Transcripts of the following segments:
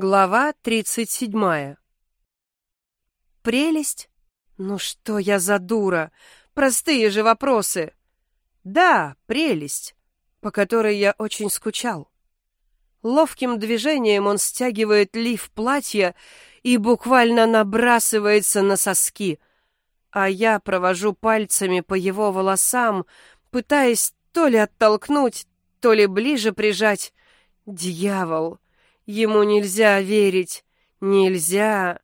Глава 37. Прелесть? Ну что я за дура? Простые же вопросы. Да, прелесть, по которой я очень скучал. Ловким движением он стягивает лиф платья и буквально набрасывается на соски, а я провожу пальцами по его волосам, пытаясь то ли оттолкнуть, то ли ближе прижать. Дьявол! Ему нельзя верить, нельзя.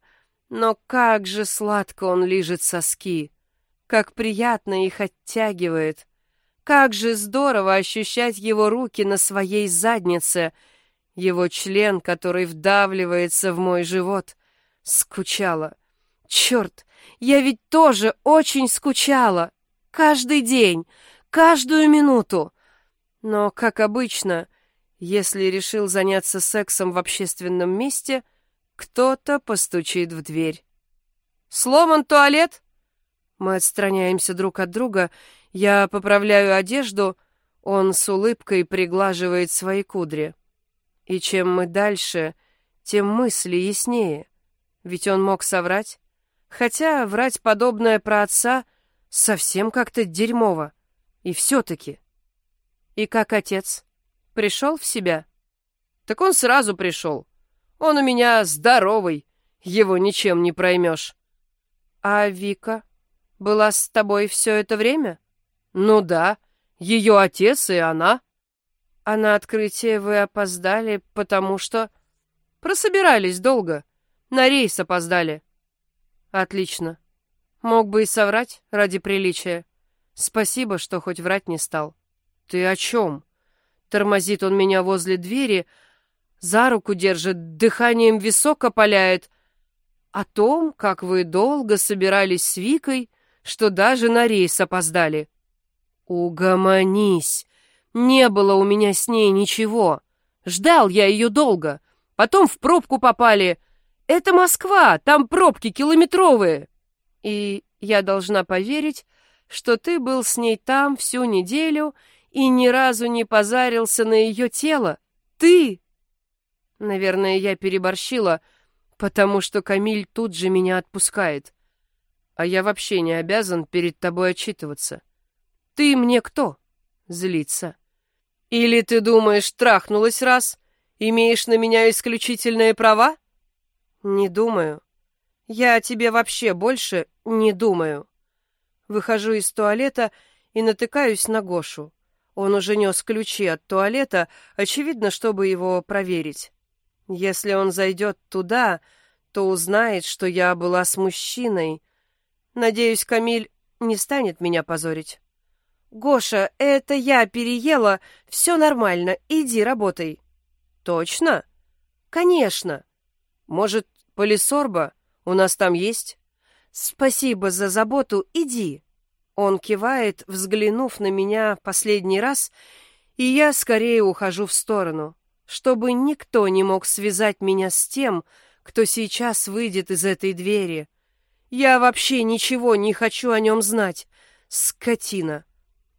Но как же сладко он лижет соски, как приятно их оттягивает. Как же здорово ощущать его руки на своей заднице, его член, который вдавливается в мой живот. Скучала. Черт, я ведь тоже очень скучала. Каждый день, каждую минуту. Но, как обычно, если решил заняться сексом в общественном месте, кто-то постучит в дверь. «Сломан туалет?» Мы отстраняемся друг от друга, я поправляю одежду, он с улыбкой приглаживает свои кудри. И чем мы дальше, тем мысли яснее. Ведь он мог соврать. Хотя врать подобное про отца совсем как-то дерьмово. И все-таки. И как отец? Пришел в себя? Так он сразу пришел. Он у меня здоровый, его ничем не проймешь. А Вика была с тобой все это время? Ну да, ее отец и она. А на открытие вы опоздали, потому что... Прособирались долго. На рейс опоздали. Отлично. Мог бы и соврать ради приличия. Спасибо, что хоть врать не стал. Ты о чем? Тормозит он меня возле двери, за руку держит, дыханием висок опаляет. О том, как вы долго собирались с Викой, что даже на рейс опоздали. Угомонись. Не было у меня с ней ничего. Ждал я ее долго. Потом в пробку попали. Это Москва, там пробки километровые. И я должна поверить, что ты был с ней там всю неделю и ни разу не позарился на ее тело. Ты! Наверное, я переборщила, потому что Камиль тут же меня отпускает. А я вообще не обязан перед тобой отчитываться. Ты мне кто? Злиться. Или ты думаешь, трахнулась раз, имеешь на меня исключительные права? Не думаю. Я о тебе вообще больше не думаю. Выхожу из туалета и натыкаюсь на Гошу. Он уже нес ключи от туалета, очевидно, чтобы его проверить. Если он зайдет туда, то узнает, что я была с мужчиной. Надеюсь, Камиль не станет меня позорить. «Гоша, это я переела, все нормально, иди работай». «Точно?» «Конечно». «Может, полисорба? У нас там есть?» «Спасибо за заботу, иди». Он кивает, взглянув на меня последний раз, и я скорее ухожу в сторону, чтобы никто не мог связать меня с тем, кто сейчас выйдет из этой двери. Я вообще ничего не хочу о нем знать. Скотина.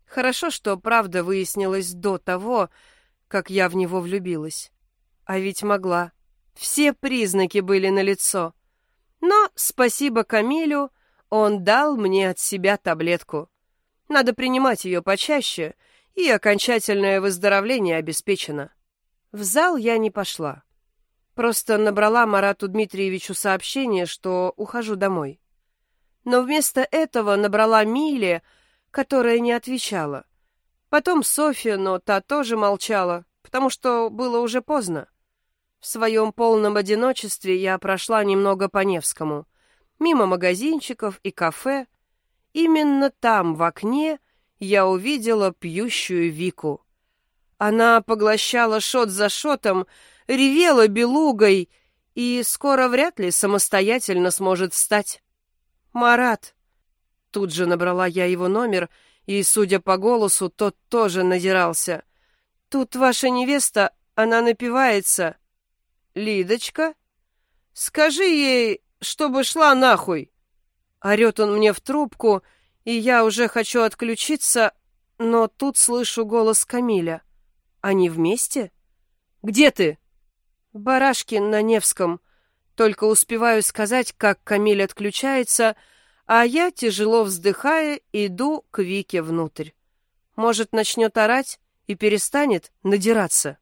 Хорошо, что правда выяснилась до того, как я в него влюбилась. А ведь могла. Все признаки были налицо. Но спасибо Камилю, он дал мне от себя таблетку. Надо принимать ее почаще, и окончательное выздоровление обеспечено. В зал я не пошла. Просто набрала Марату Дмитриевичу сообщение, что ухожу домой. Но вместо этого набрала Миле, которая не отвечала. Потом Софья, но та тоже молчала, потому что было уже поздно. В своем полном одиночестве я прошла немного по Невскому — мимо магазинчиков и кафе. Именно там, в окне, я увидела пьющую Вику. Она поглощала шот за шотом, ревела белугой и скоро вряд ли самостоятельно сможет встать. «Марат!» Тут же набрала я его номер, и, судя по голосу, тот тоже надирался. «Тут ваша невеста, она напивается». «Лидочка?» «Скажи ей, чтобы шла нахуй!» Орет он мне в трубку, и я уже хочу отключиться, но тут слышу голос Камиля. «Они вместе?» «Где ты?» Барашки на Невском. Только успеваю сказать, как Камиль отключается, а я, тяжело вздыхая, иду к Вике внутрь. Может, начнет орать и перестанет надираться.